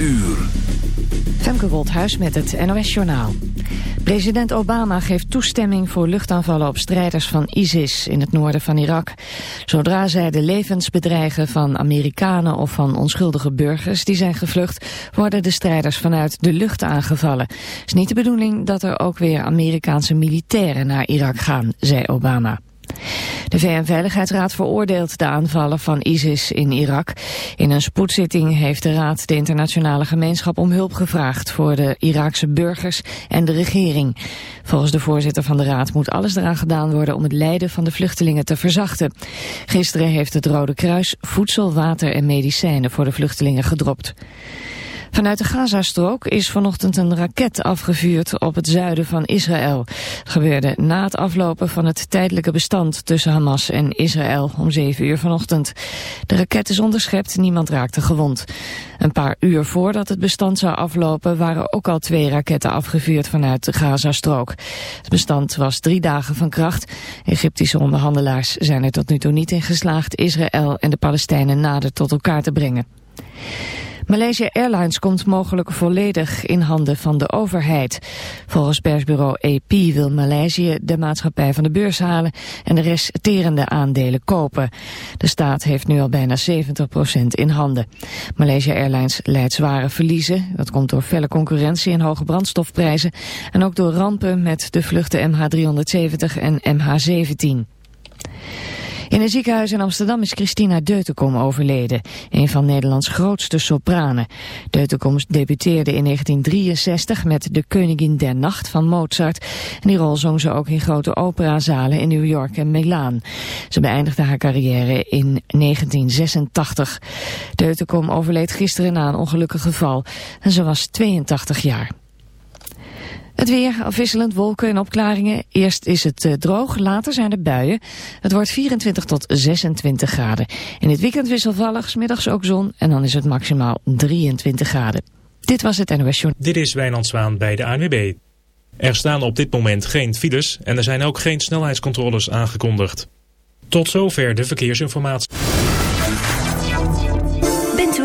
uur. Femke Woldhuis met het NOS Journaal. President Obama geeft toestemming voor luchtaanvallen op strijders van ISIS in het noorden van Irak. Zodra zij de levens bedreigen van Amerikanen of van onschuldige burgers die zijn gevlucht, worden de strijders vanuit de lucht aangevallen. Het is niet de bedoeling dat er ook weer Amerikaanse militairen naar Irak gaan, zei Obama. De VN-veiligheidsraad veroordeelt de aanvallen van ISIS in Irak. In een spoedzitting heeft de raad de internationale gemeenschap om hulp gevraagd voor de Iraakse burgers en de regering. Volgens de voorzitter van de raad moet alles eraan gedaan worden om het lijden van de vluchtelingen te verzachten. Gisteren heeft het Rode Kruis voedsel, water en medicijnen voor de vluchtelingen gedropt. Vanuit de Gazastrook is vanochtend een raket afgevuurd op het zuiden van Israël. Gebeurde na het aflopen van het tijdelijke bestand tussen Hamas en Israël om 7 uur vanochtend. De raket is onderschept, niemand raakte gewond. Een paar uur voordat het bestand zou aflopen waren ook al twee raketten afgevuurd vanuit de Gazastrook. Het bestand was drie dagen van kracht. Egyptische onderhandelaars zijn er tot nu toe niet in geslaagd Israël en de Palestijnen nader tot elkaar te brengen. Malaysia Airlines komt mogelijk volledig in handen van de overheid. Volgens persbureau AP wil Maleisië de maatschappij van de beurs halen en de resterende aandelen kopen. De staat heeft nu al bijna 70% in handen. Malaysia Airlines leidt zware verliezen. Dat komt door felle concurrentie en hoge brandstofprijzen en ook door rampen met de vluchten MH370 en MH17. In een ziekenhuis in Amsterdam is Christina Deutenkom overleden, een van Nederlands grootste sopranen. Deutenkom debuteerde in 1963 met De Koningin der Nacht van Mozart. En die rol zong ze ook in grote operazalen in New York en Milaan. Ze beëindigde haar carrière in 1986. Deutenkom overleed gisteren na een ongelukkig geval en ze was 82 jaar. Het weer, afwisselend wolken en opklaringen. Eerst is het uh, droog, later zijn er buien. Het wordt 24 tot 26 graden. In het weekend wisselvallig, middags ook zon en dan is het maximaal 23 graden. Dit was het NOS. Dit is Wijnand Zwaan bij de ANWB. Er staan op dit moment geen files en er zijn ook geen snelheidscontroles aangekondigd. Tot zover de verkeersinformatie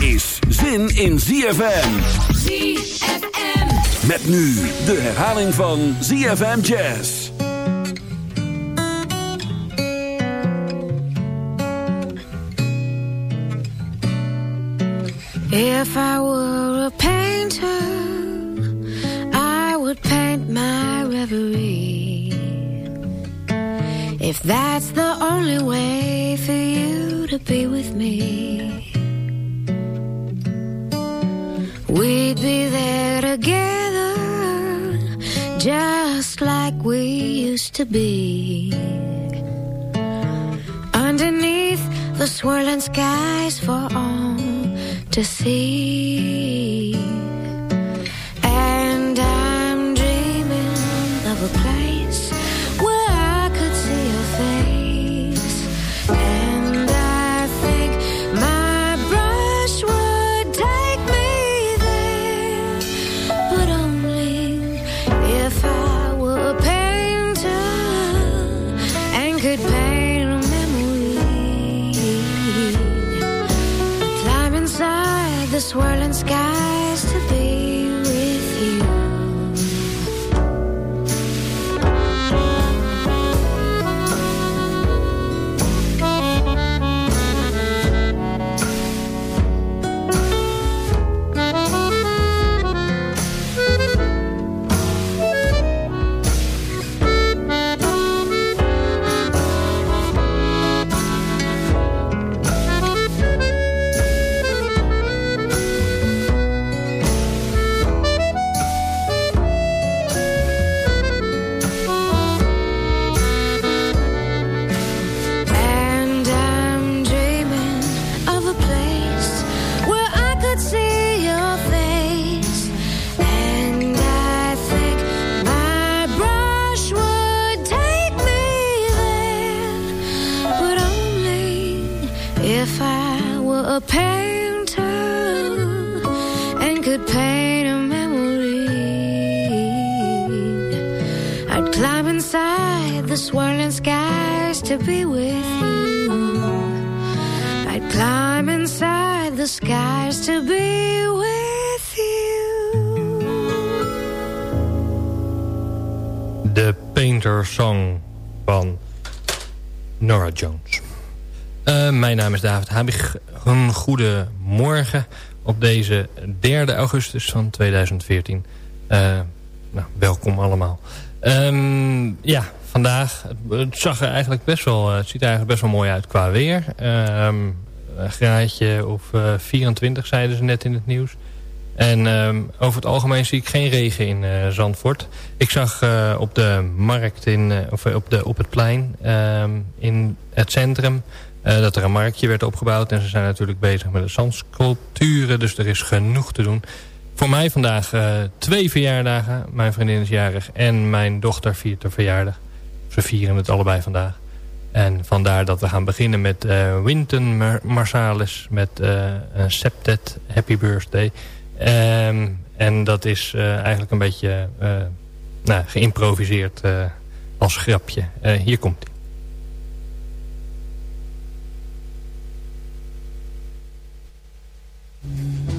Is zin in ZFM. ZFM. Met nu de herhaling van ZFM Jazz. If I were a painter, I would paint my reverie. If that's the only way for you to be with me. We'd be there together, just like we used to be. Underneath the swirling skies for all to see. Naam David Habig. Een goede morgen op deze 3 augustus van 2014. Eh, nou, welkom allemaal. Ehm, ja, vandaag, het, zag er eigenlijk best wel, eh, het ziet er eigenlijk best wel mooi uit qua weer. Ehm, een graadje of eh, 24 zeiden ze net in het nieuws. En ehm, over het algemeen zie ik geen regen in eh, Zandvoort. Ik zag eh, op de markt, in, eh, of op, de, op het plein in het centrum... eh, dat er een marktje werd opgebouwd. En ze zijn natuurlijk bezig met de zandsculpturen. Dus er is genoeg te doen. Voor mij vandaag eh, twee verjaardagen. Mijn vriendin is jarig en mijn dochter viert de verjaardag. Ze vieren het allebei vandaag. En vandaar dat we gaan beginnen met eh Winton Mar- Marsalis met eh, een Septet Happy Birthday. Ehm, en dat is eigenlijk een beetje nou, geïmproviseerd als grapje. Hier komt Mm-hmm.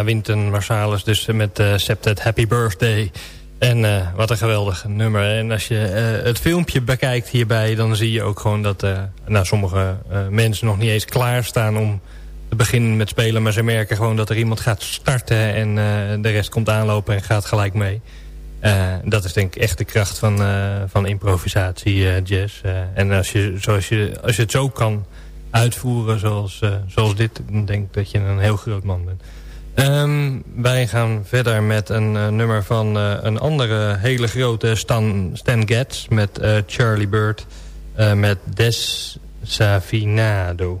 Ja, Winton Marsalis dus met uh, Septet Happy Birthday. En uh, wat een geweldig nummer. En als je uh, het filmpje bekijkt hierbij... dan zie je ook gewoon dat nou, sommige mensen nog niet eens klaarstaan... om te beginnen met spelen. Maar ze merken gewoon dat er iemand gaat starten... en de rest komt aanlopen en gaat gelijk mee. dat is denk ik echt de kracht van, van improvisatie jazz. en als je, zoals je, als je het zo kan uitvoeren zoals, zoals dit... dan denk ik dat je een heel groot man bent. Um, wij gaan verder met een uh, nummer van uh, een andere hele grote Stan, Stan Getz... met uh, Charlie Bird met Desafinado.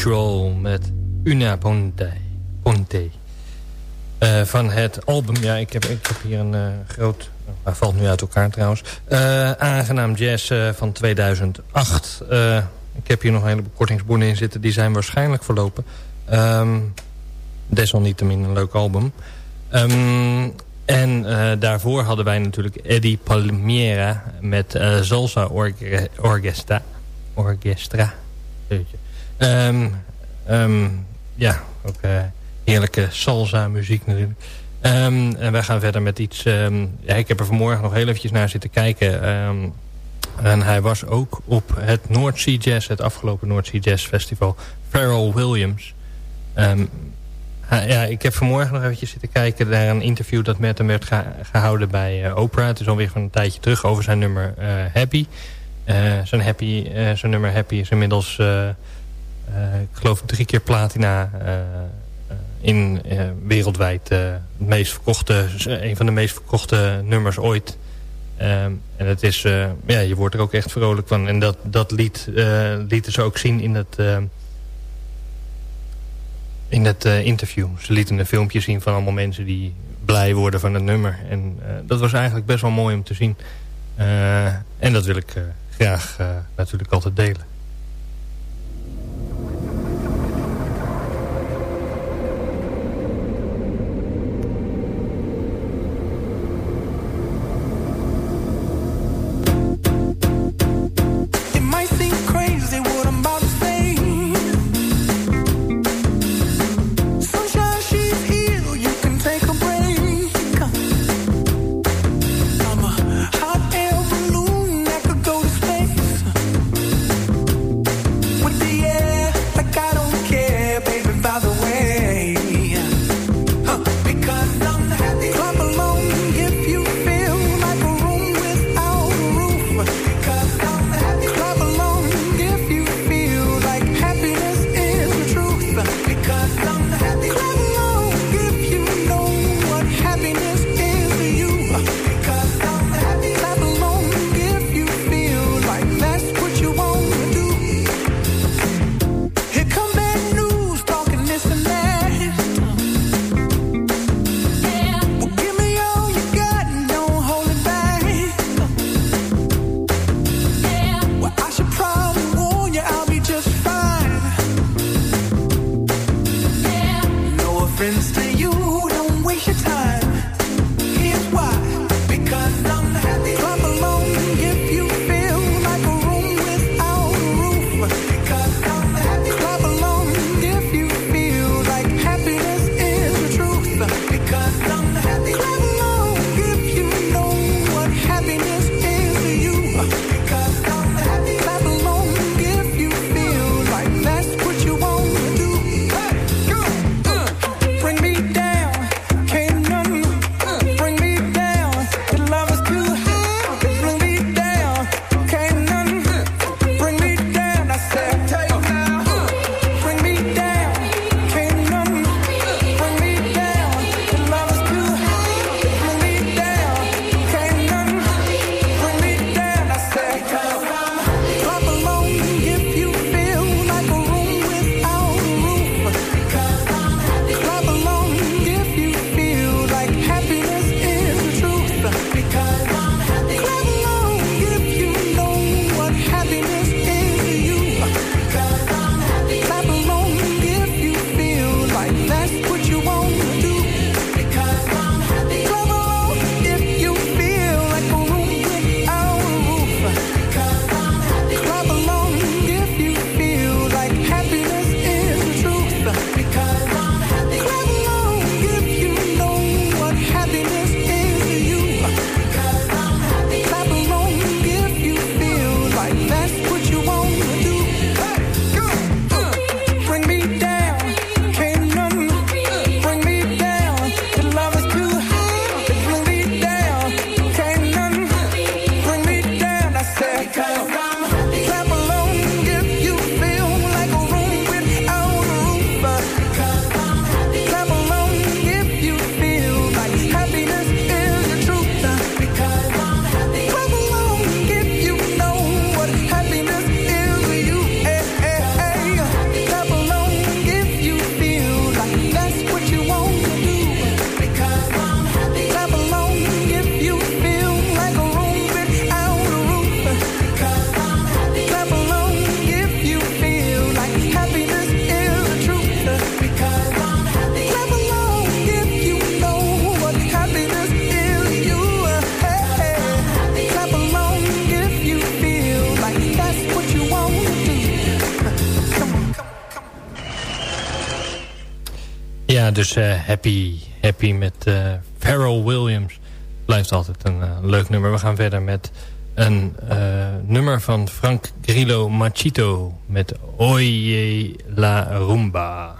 Sensual met Una Ponte. Ponte. Uh, van het album, ja, ik heb, ik heb hier een uh, groot... Hij valt nu uit elkaar trouwens. Uh, aangenaam Jazz van 2008. ik heb hier nog een heleboel kortingsbonnen in zitten. Die zijn waarschijnlijk verlopen. Um, desalniettemin een leuk album. Um, en daarvoor hadden wij natuurlijk Eddie Palmiera met Salsa Orchestra. Orchestra. Um, um, ja, ook uh, heerlijke salsa muziek natuurlijk. Um, en wij gaan verder met iets... ja, ik heb er vanmorgen nog heel eventjes naar zitten kijken. en hij was ook op het North Sea Jazz, het afgelopen North Sea Jazz Festival. Pharrell Williams. ja, ik heb vanmorgen nog eventjes zitten kijken naar een interview dat met hem werd gehouden bij uh, Oprah. Het is alweer van een tijdje terug over zijn nummer uh, Happy. zijn, happy zijn nummer Happy is inmiddels eh, ik geloof drie keer platina eh, eh, in wereldwijd het meest verkochte, een van de meest verkochte nummers ooit. Um, en het is, ja, je wordt er ook echt vrolijk van. En dat, dat liet, uh, lieten ze ook zien in het, in het interview. Ze lieten een filmpje zien van allemaal mensen die blij worden van het nummer. En dat was eigenlijk best wel mooi om te zien. en dat wil ik graag natuurlijk altijd delen. Happy, happy met uh, Pharrell Williams. Blijft altijd een uh, leuk nummer. We gaan verder met een nummer van Frank Grillo Machito. Met Oye la Rumba.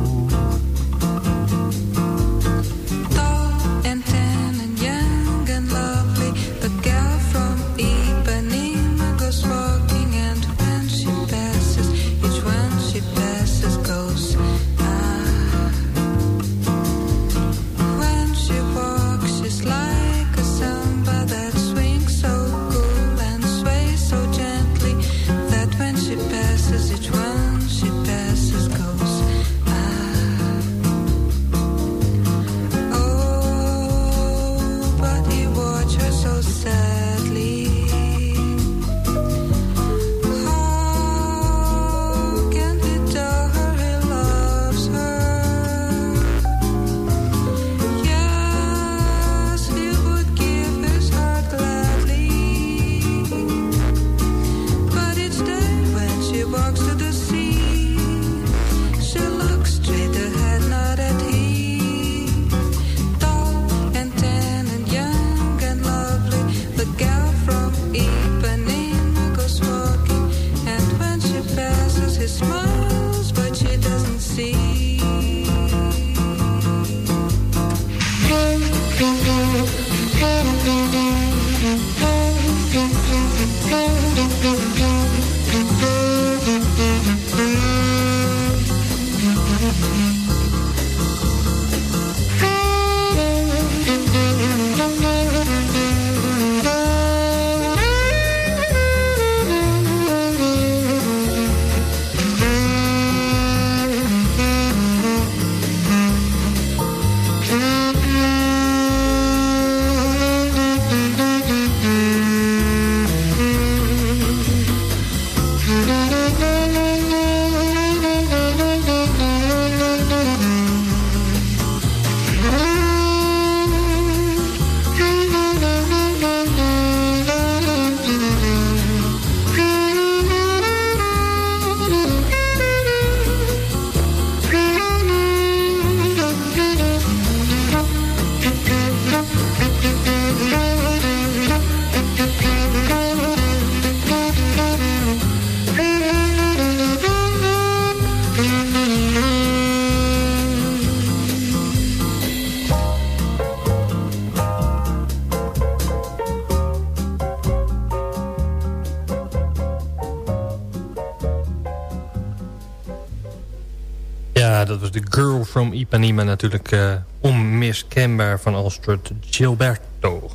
Ipanema natuurlijk eh, onmiskenbaar van Alfred Gilberto.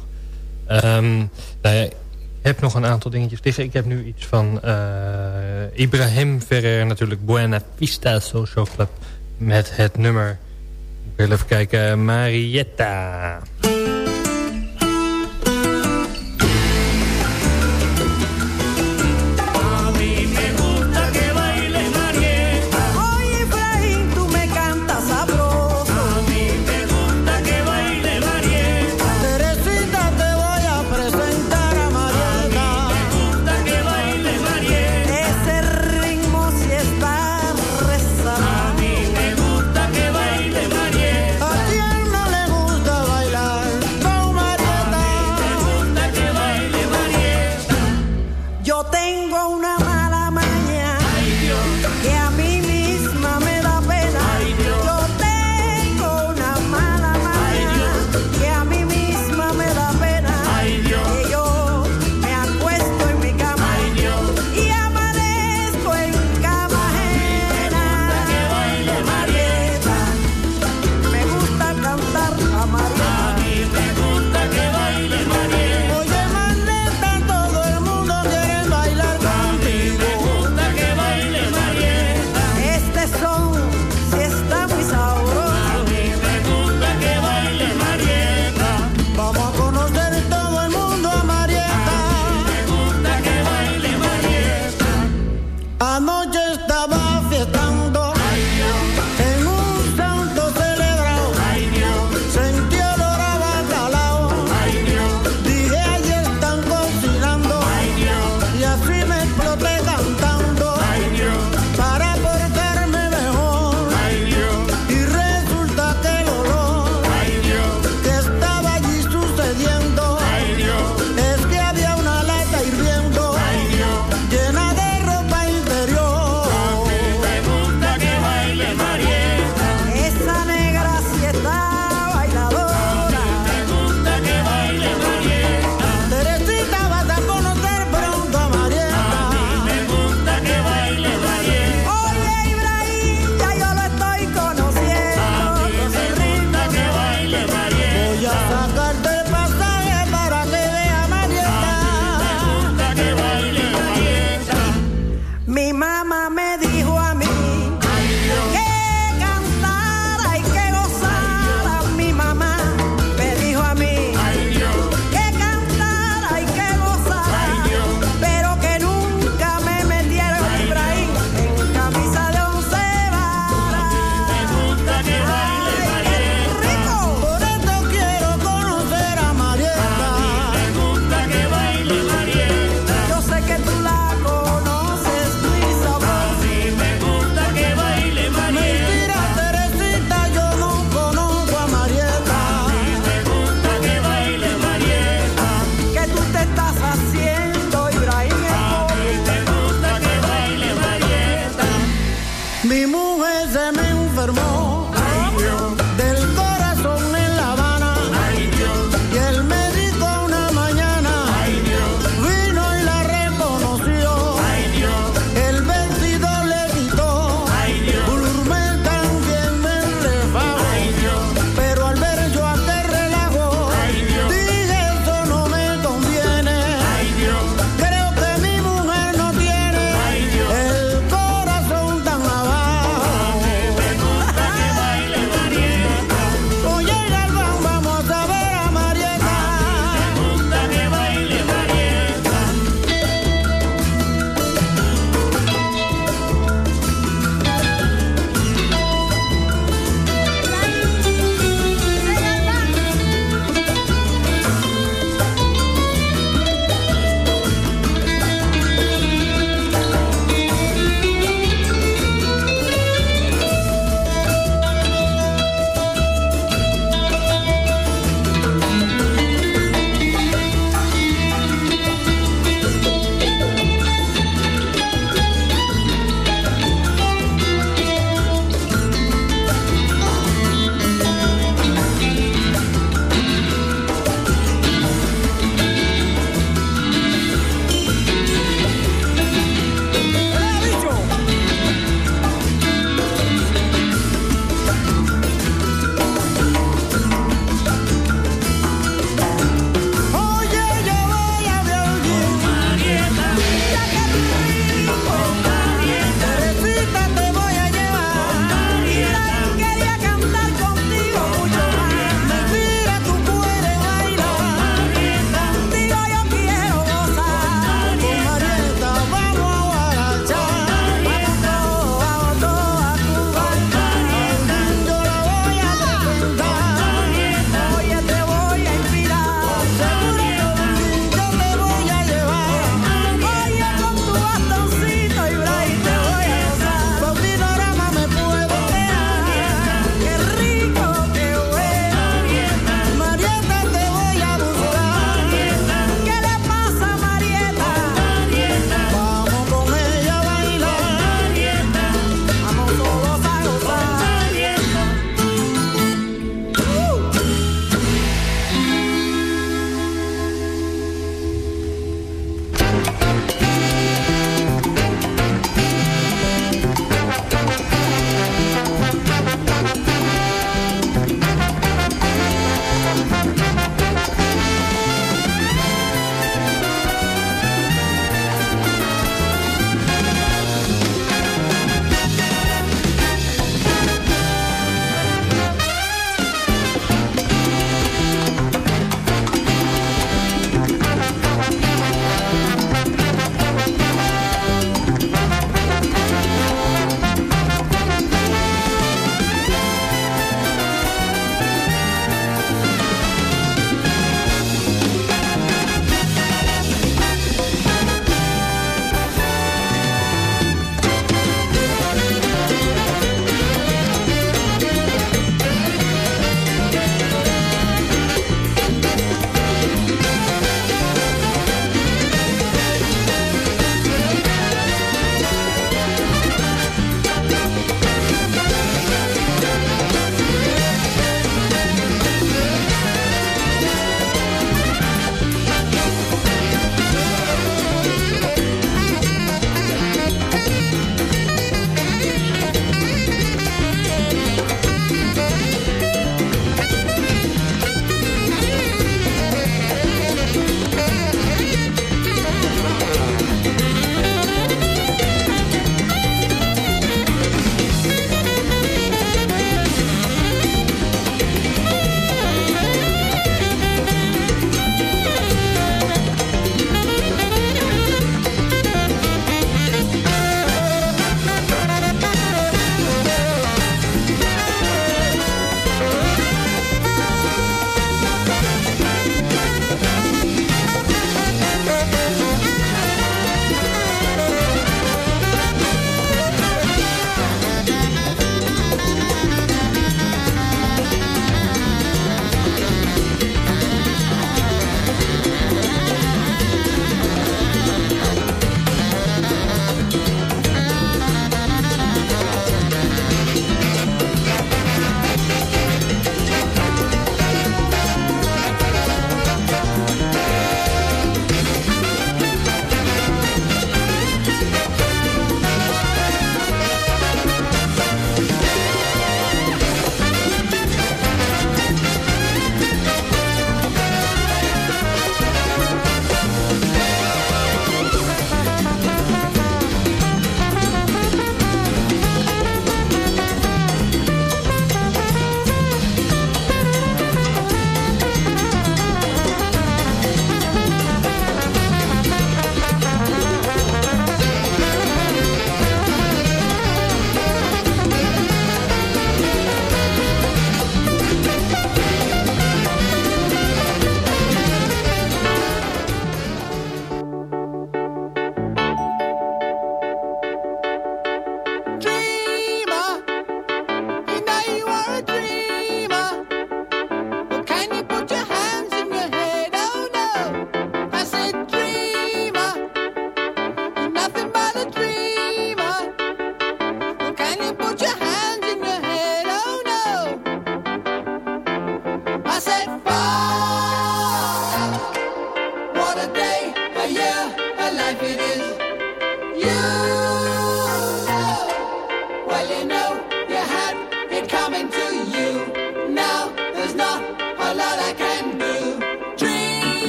Ehm, nou ik heb nog een aantal dingetjes liggen. Ik heb nu iets van eh, Ibrahim Ferrer, natuurlijk Buena Vista Social Club... met het nummer, ik wil even kijken, Marietta...